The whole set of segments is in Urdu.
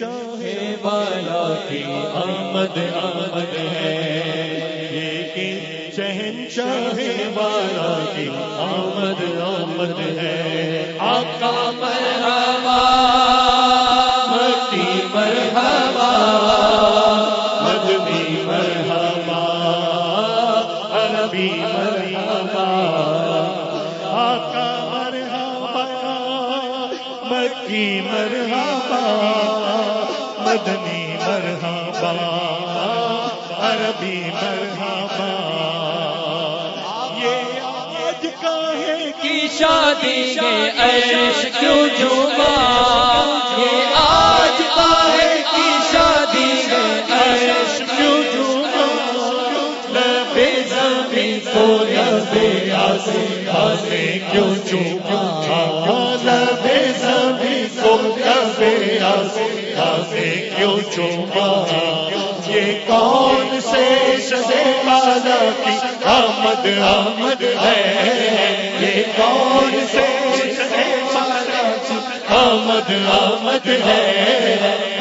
شاہ والا کی آمد آمد ہے۔ لیکن شہن شاہ والا کی آمد آمد ہے۔ آقا مرحبا مکی مرحبا مدنی مرحبا عربی مرحبا۔ یہ آج کا ہے کی شادی میں کیوں جھوما یہ کون سے شدے والا کی آمد آمد ہے یہ کون سے شدے والا کی آمد آمد ہے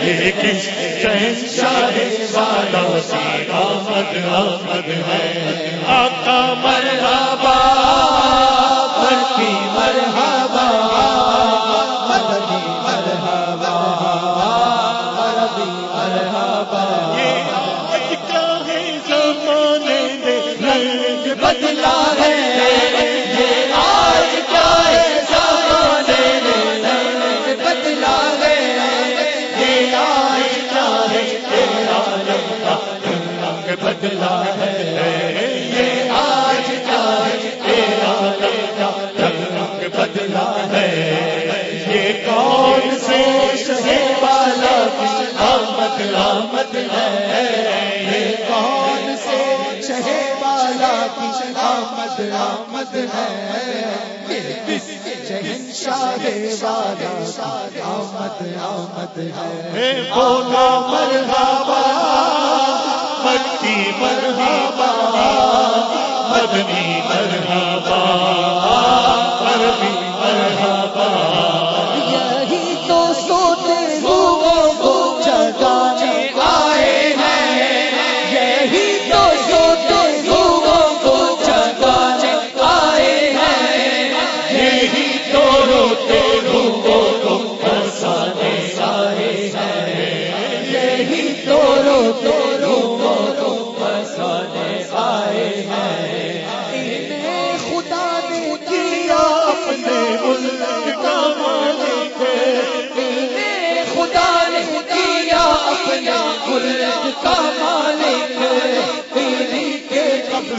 یہ کس شہنشاہ والا کی آمد آمد ہے۔ آقا مرحبا۔ بدلا ہے یہ آج بدلا یہ آج کا تیرا رنگ بدلا ہے یہ ہے بدلا کون سے والا آمد آمد ہے یہ کون سے والا کی آمد آمد ہے۔ شہنشاہ والا آمد آمد ہے۔ بولا مرحبا مکی مرحبا مدنی مرحبا۔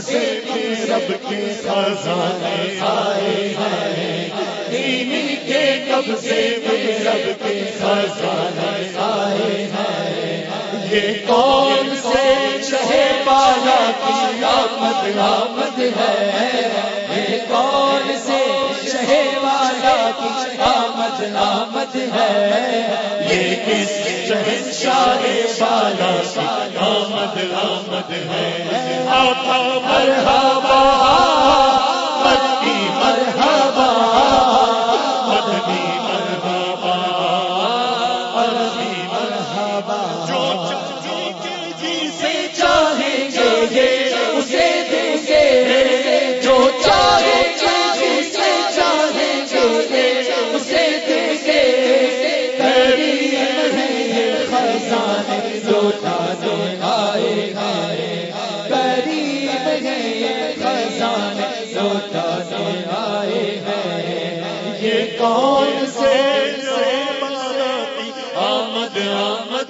سے رب کے خزانے آئے ہیں۔ انہی کے قبضے میں رب کے خزانے آئے ہیں۔ یہ کون سے شہ بالا کی آمد آمد ہے؟ یہ کون سے شہ آمد ہے۔ یہ کس شہنشاہ بالا کی آمد آمد ہے۔ آقا مرحبا۔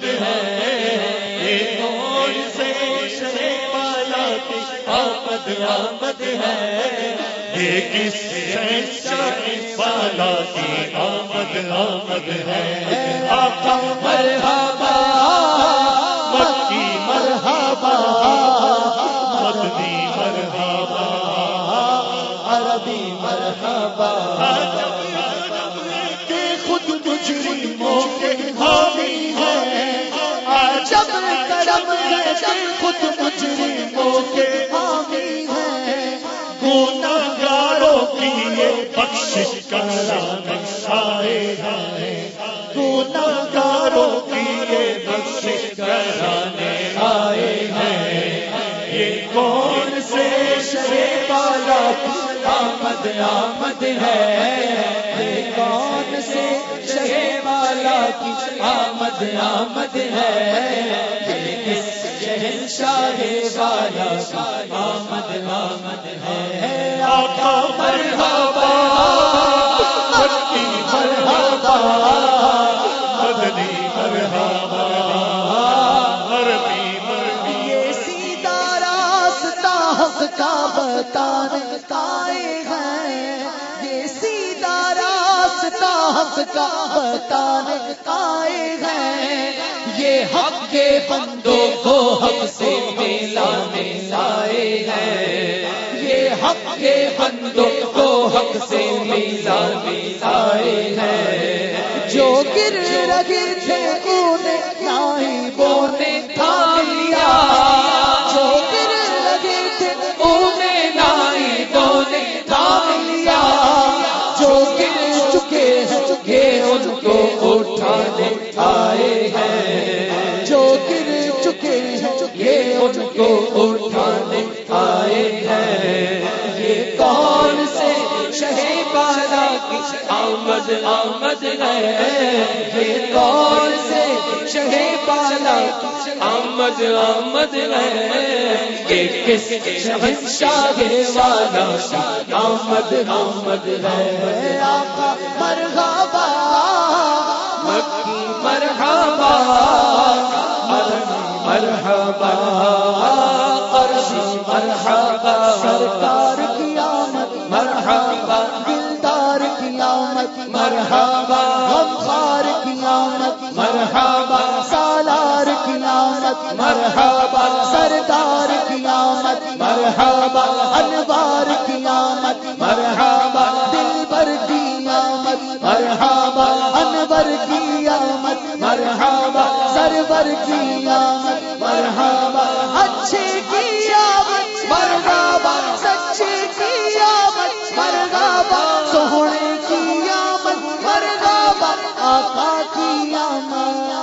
آمد ہے۔ یہ سے آمد آمد ہے۔ یہ کس شہنشاہ والا کی آمد آمد ہے؟ قدم ہے خود مجرموں کے حامی ہے۔ گناگاروں کی یہ بخشش ہے۔ گناگاروں کی یہ بخشش کرانے آئے ہیں یہ کون سے شرے پالا آمد آمد ہے؟ یہ کون سے کی آمد آمد ہے۔ شہنشاہ والا آمد آمد ہے۔ آقا مرحبا مکی مرحبا، مدنی مرحبا یہ سیدھا راستہ حق کا بتانے کائے ہیں حق کا بتانے کائے ہیں۔ یہ حق کے بندوں کو حق سے ملانے لائے ہیں۔ یہ حق کے بندوں کو حق سے ملانے لائے ہیں۔ جو گر رہے تھے، انہیں نائی بونے تھا۔ آمد آمد ہے۔ یہ کون سے شہ بالا کی آمد آمد ہے۔ یہ کس شہنشاہ والا؟ آمد آمد ہے۔ آقا مرحبا، مکی مرحبا مرحبا، عرشی مرحبا، سرکار مرحبا سردار کی مرحبا انوار قیامت، مرحبا دل بر کی مرحبا انور کی مرحبا سرور کی مرحبا اچھے قیامت